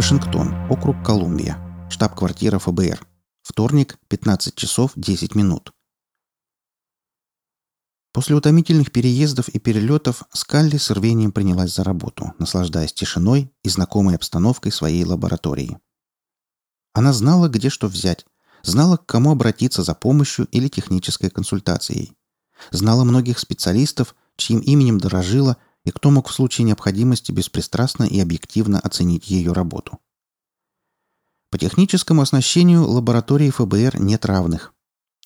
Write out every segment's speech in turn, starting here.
Вашингтон, округ Колумбия. Штаб-квартира ФБР. Вторник, 15 часов 10 минут. После утомительных переездов и перелетов Скалли с рвением принялась за работу, наслаждаясь тишиной и знакомой обстановкой своей лаборатории. Она знала, где что взять, знала, к кому обратиться за помощью или технической консультацией. Знала многих специалистов, чьим именем дорожила и кто мог в случае необходимости беспристрастно и объективно оценить ее работу. По техническому оснащению лаборатории ФБР нет равных.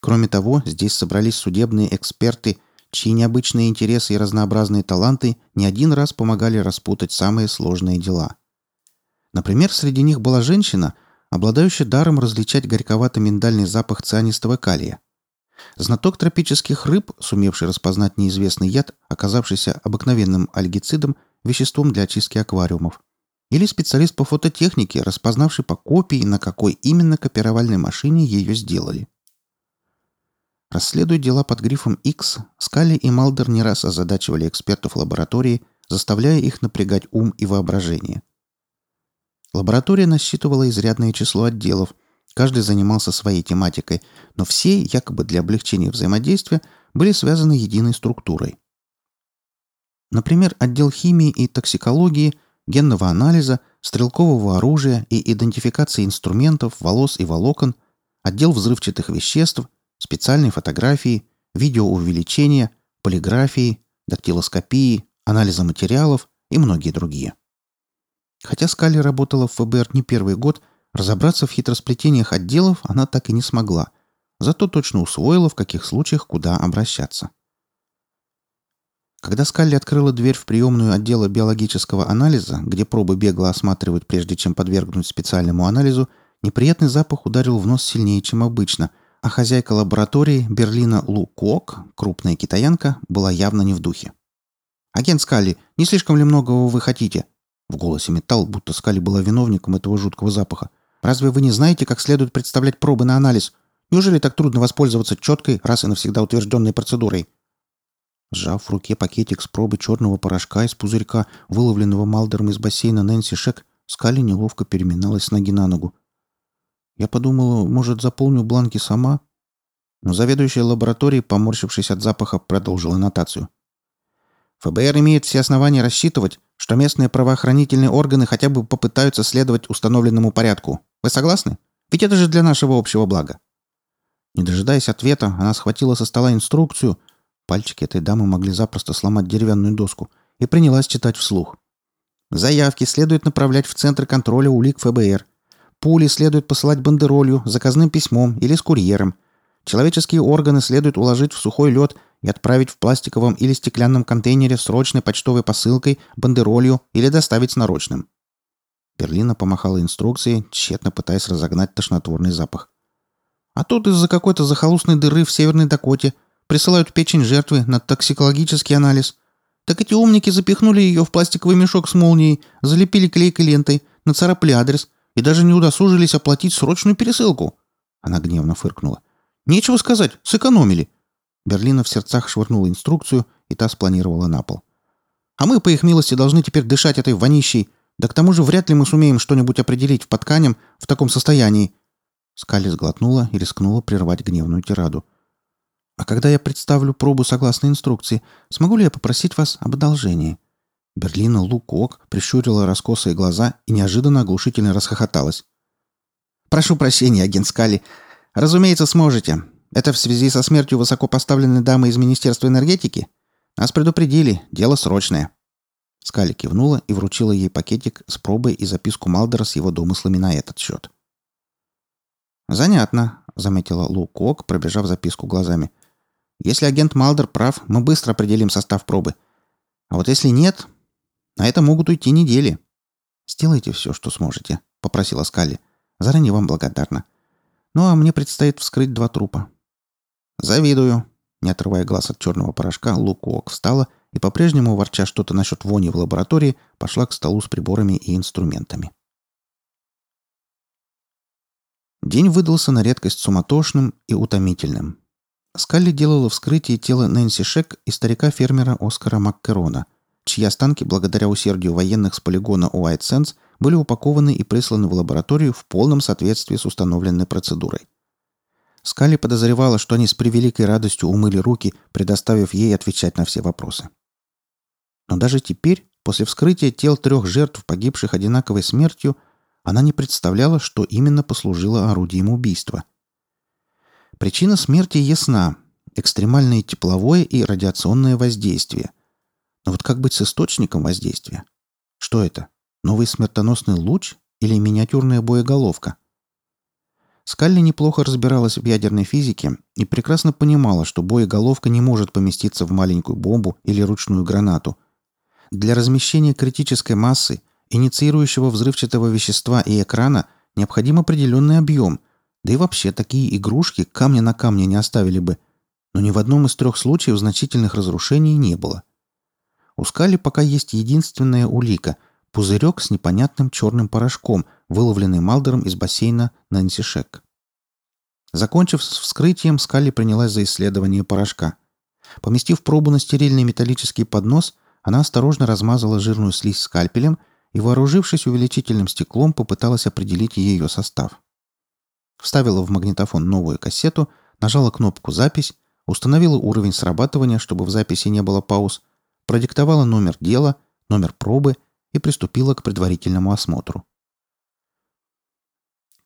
Кроме того, здесь собрались судебные эксперты – чьи необычные интересы и разнообразные таланты не один раз помогали распутать самые сложные дела. Например, среди них была женщина, обладающая даром различать горьковато-миндальный запах цианистого калия. Знаток тропических рыб, сумевший распознать неизвестный яд, оказавшийся обыкновенным альгицидом, веществом для очистки аквариумов. Или специалист по фототехнике, распознавший по копии, на какой именно копировальной машине ее сделали. Расследуя дела под грифом X, Скали и Малдер не раз озадачивали экспертов лаборатории, заставляя их напрягать ум и воображение. Лаборатория насчитывала изрядное число отделов, каждый занимался своей тематикой, но все, якобы для облегчения взаимодействия, были связаны единой структурой. Например, отдел химии и токсикологии, генного анализа, стрелкового оружия и идентификации инструментов, волос и волокон, отдел взрывчатых веществ – специальной фотографии, видеоувеличения, полиграфии, дактилоскопии, анализа материалов и многие другие. Хотя Скали работала в ФБР не первый год, разобраться в хитросплетениях отделов она так и не смогла, зато точно усвоила, в каких случаях куда обращаться. Когда Скалли открыла дверь в приемную отдела биологического анализа, где пробы бегло осматривают, прежде чем подвергнуть специальному анализу, неприятный запах ударил в нос сильнее, чем обычно – а хозяйка лаборатории Берлина Лу Кок, крупная китаянка, была явно не в духе. «Агент Скалли, не слишком ли многого вы хотите?» В голосе металл, будто Скалли была виновником этого жуткого запаха. «Разве вы не знаете, как следует представлять пробы на анализ? Неужели так трудно воспользоваться четкой, раз и навсегда утвержденной процедурой?» Сжав в руке пакетик с пробы черного порошка из пузырька, выловленного Малдером из бассейна Нэнси Шек, Скалли неловко переминалась с ноги на ногу. Я подумала, может, заполню бланки сама? Но заведующая лабораторией, поморщившись от запаха, продолжила нотацию. ФБР имеет все основания рассчитывать, что местные правоохранительные органы хотя бы попытаются следовать установленному порядку. Вы согласны? Ведь это же для нашего общего блага. Не дожидаясь ответа, она схватила со стола инструкцию, пальчики этой дамы могли запросто сломать деревянную доску, и принялась читать вслух. Заявки следует направлять в Центр контроля улик ФБР. Пули следует посылать бандеролью, заказным письмом или с курьером. Человеческие органы следует уложить в сухой лед и отправить в пластиковом или стеклянном контейнере срочной почтовой посылкой, бандеролью или доставить с нарочным. Берлина помахала инструкцией, тщетно пытаясь разогнать тошнотворный запах. А тут из-за какой-то захолустной дыры в Северной Дакоте присылают печень жертвы на токсикологический анализ. Так эти умники запихнули ее в пластиковый мешок с молнией, залепили клейкой лентой, нацарапали адрес – и даже не удосужились оплатить срочную пересылку. Она гневно фыркнула. Нечего сказать, сэкономили. Берлина в сердцах швырнула инструкцию, и та спланировала на пол. А мы, по их милости, должны теперь дышать этой вонищей. Да к тому же вряд ли мы сумеем что-нибудь определить под тканям в таком состоянии. Скали сглотнула и рискнула прервать гневную тираду. «А когда я представлю пробу согласно инструкции, смогу ли я попросить вас об одолжении?» Берлина Лукок прищурила раскосые глаза и неожиданно оглушительно расхохоталась. «Прошу прощения, агент Скали. Разумеется, сможете. Это в связи со смертью высокопоставленной дамы из Министерства энергетики? Нас предупредили. Дело срочное». Скали кивнула и вручила ей пакетик с пробой и записку Малдера с его домыслами на этот счет. «Занятно», — заметила Лу Кок, пробежав записку глазами. «Если агент Малдер прав, мы быстро определим состав пробы. А вот если нет, на это могут уйти недели. Сделайте все, что сможете, попросила Скалли. Заранее вам благодарна. Ну а мне предстоит вскрыть два трупа. Завидую. Не отрывая глаз от черного порошка, Лукуок встала и, по-прежнему ворча что-то насчет вони в лаборатории, пошла к столу с приборами и инструментами. День выдался на редкость суматошным и утомительным. Скалли делала вскрытие тела Нэнси Шек и старика-фермера Оскара Маккерона – чьи останки, благодаря усердию военных с полигона Уайт Сенс, были упакованы и присланы в лабораторию в полном соответствии с установленной процедурой. Скали подозревала, что они с превеликой радостью умыли руки, предоставив ей отвечать на все вопросы. Но даже теперь, после вскрытия тел трех жертв, погибших одинаковой смертью, она не представляла, что именно послужило орудием убийства. Причина смерти ясна – экстремальное тепловое и радиационное воздействие. Но вот как быть с источником воздействия? Что это? Новый смертоносный луч или миниатюрная боеголовка? Скалли неплохо разбиралась в ядерной физике и прекрасно понимала, что боеголовка не может поместиться в маленькую бомбу или ручную гранату. Для размещения критической массы, инициирующего взрывчатого вещества и экрана необходим определенный объем, да и вообще такие игрушки камня на камне не оставили бы, но ни в одном из трех случаев значительных разрушений не было. У Скалли пока есть единственная улика – пузырек с непонятным черным порошком, выловленный Малдером из бассейна Нэнси Шек. Закончив с вскрытием, Скалли принялась за исследование порошка. Поместив пробу на стерильный металлический поднос, она осторожно размазала жирную слизь скальпелем и, вооружившись увеличительным стеклом, попыталась определить ее состав. Вставила в магнитофон новую кассету, нажала кнопку «Запись», установила уровень срабатывания, чтобы в записи не было пауз, продиктовала номер дела, номер пробы и приступила к предварительному осмотру.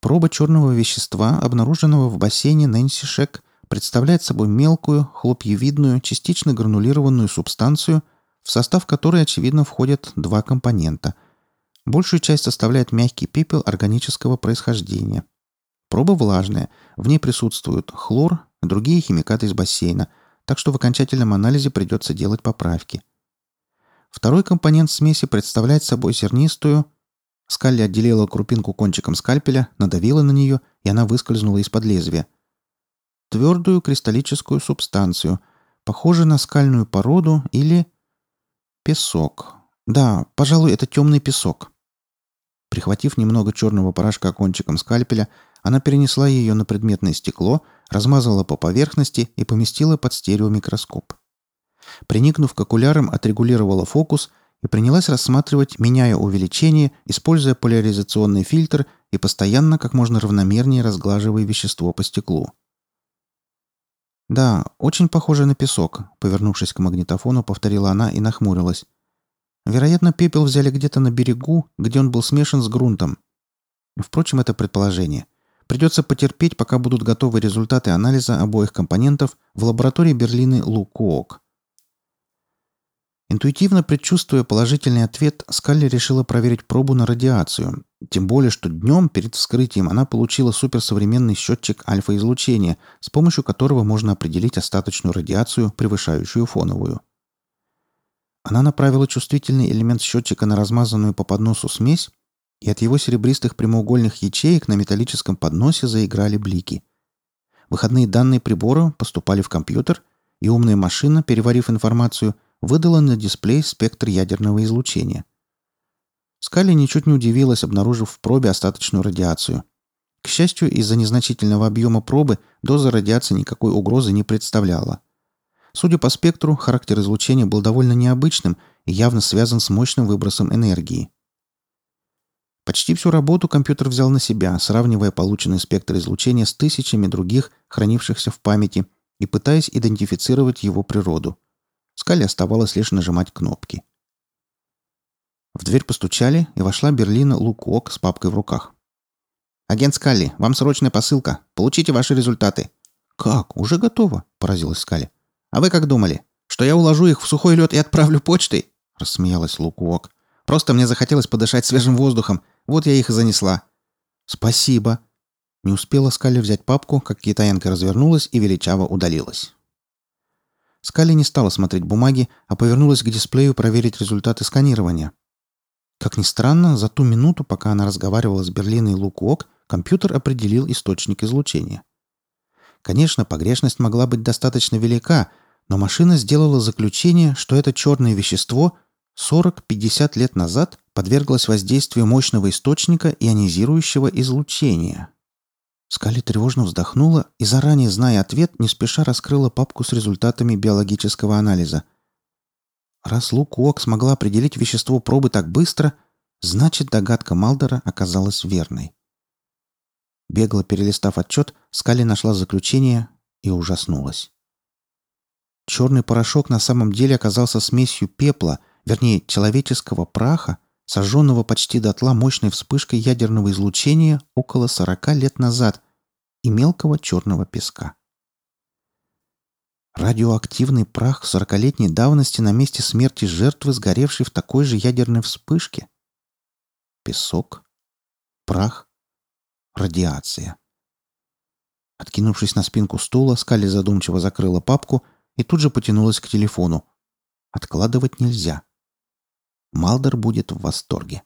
Проба черного вещества, обнаруженного в бассейне Нэнси Шек, представляет собой мелкую, хлопьевидную, частично гранулированную субстанцию, в состав которой, очевидно, входят два компонента. Большую часть составляет мягкий пепел органического происхождения. Проба влажная, в ней присутствуют хлор и другие химикаты из бассейна, так что в окончательном анализе придется делать поправки – Второй компонент смеси представляет собой зернистую... Скалли отделила крупинку кончиком скальпеля, надавила на нее, и она выскользнула из-под лезвия. Твердую кристаллическую субстанцию, похожую на скальную породу или... Песок. Да, пожалуй, это темный песок. Прихватив немного черного порошка кончиком скальпеля, она перенесла ее на предметное стекло, размазала по поверхности и поместила под стереомикроскоп. Приникнув к окулярам, отрегулировала фокус и принялась рассматривать, меняя увеличение, используя поляризационный фильтр и постоянно как можно равномернее разглаживая вещество по стеклу. «Да, очень похоже на песок», — повернувшись к магнитофону, повторила она и нахмурилась. «Вероятно, пепел взяли где-то на берегу, где он был смешан с грунтом. Впрочем, это предположение. Придется потерпеть, пока будут готовы результаты анализа обоих компонентов в лаборатории Берлины Лукуок. Интуитивно предчувствуя положительный ответ, Скалли решила проверить пробу на радиацию. Тем более, что днем перед вскрытием она получила суперсовременный счетчик альфа-излучения, с помощью которого можно определить остаточную радиацию, превышающую фоновую. Она направила чувствительный элемент счетчика на размазанную по подносу смесь, и от его серебристых прямоугольных ячеек на металлическом подносе заиграли блики. Выходные данные прибора поступали в компьютер, и умная машина, переварив информацию – выдала на дисплей спектр ядерного излучения. Скалли ничуть не удивилась, обнаружив в пробе остаточную радиацию. К счастью, из-за незначительного объема пробы доза радиации никакой угрозы не представляла. Судя по спектру, характер излучения был довольно необычным и явно связан с мощным выбросом энергии. Почти всю работу компьютер взял на себя, сравнивая полученный спектр излучения с тысячами других, хранившихся в памяти, и пытаясь идентифицировать его природу. Скале оставалось лишь нажимать кнопки. В дверь постучали, и вошла Берлина Лукок с папкой в руках. «Агент Скалли, вам срочная посылка. Получите ваши результаты». «Как? Уже готово?» – поразилась Скалли. «А вы как думали? Что я уложу их в сухой лед и отправлю почтой?» – рассмеялась Лукуок. «Просто мне захотелось подышать свежим воздухом. Вот я их и занесла». «Спасибо». Не успела Скалли взять папку, как китаянка развернулась и величаво удалилась. Скали не стала смотреть бумаги, а повернулась к дисплею проверить результаты сканирования. Как ни странно, за ту минуту, пока она разговаривала с Берлиной Лукуок, компьютер определил источник излучения. Конечно, погрешность могла быть достаточно велика, но машина сделала заключение, что это черное вещество 40-50 лет назад подверглось воздействию мощного источника ионизирующего излучения. Скали тревожно вздохнула и, заранее зная ответ, не спеша раскрыла папку с результатами биологического анализа. Раз Лук Уок смогла определить вещество пробы так быстро, Значит, догадка Малдера оказалась верной. Бегло перелистав отчет, Скали нашла заключение и ужаснулась. Черный порошок на самом деле оказался смесью пепла, вернее, человеческого праха, сожженного почти дотла мощной вспышкой ядерного излучения около 40 лет назад, и мелкого черного песка. Радиоактивный прах сорокалетней давности на месте смерти жертвы, сгоревшей в такой же ядерной вспышке. Песок, прах, радиация. Откинувшись на спинку стула, Скали задумчиво закрыла папку и тут же потянулась к телефону. Откладывать нельзя. Малдер будет в восторге.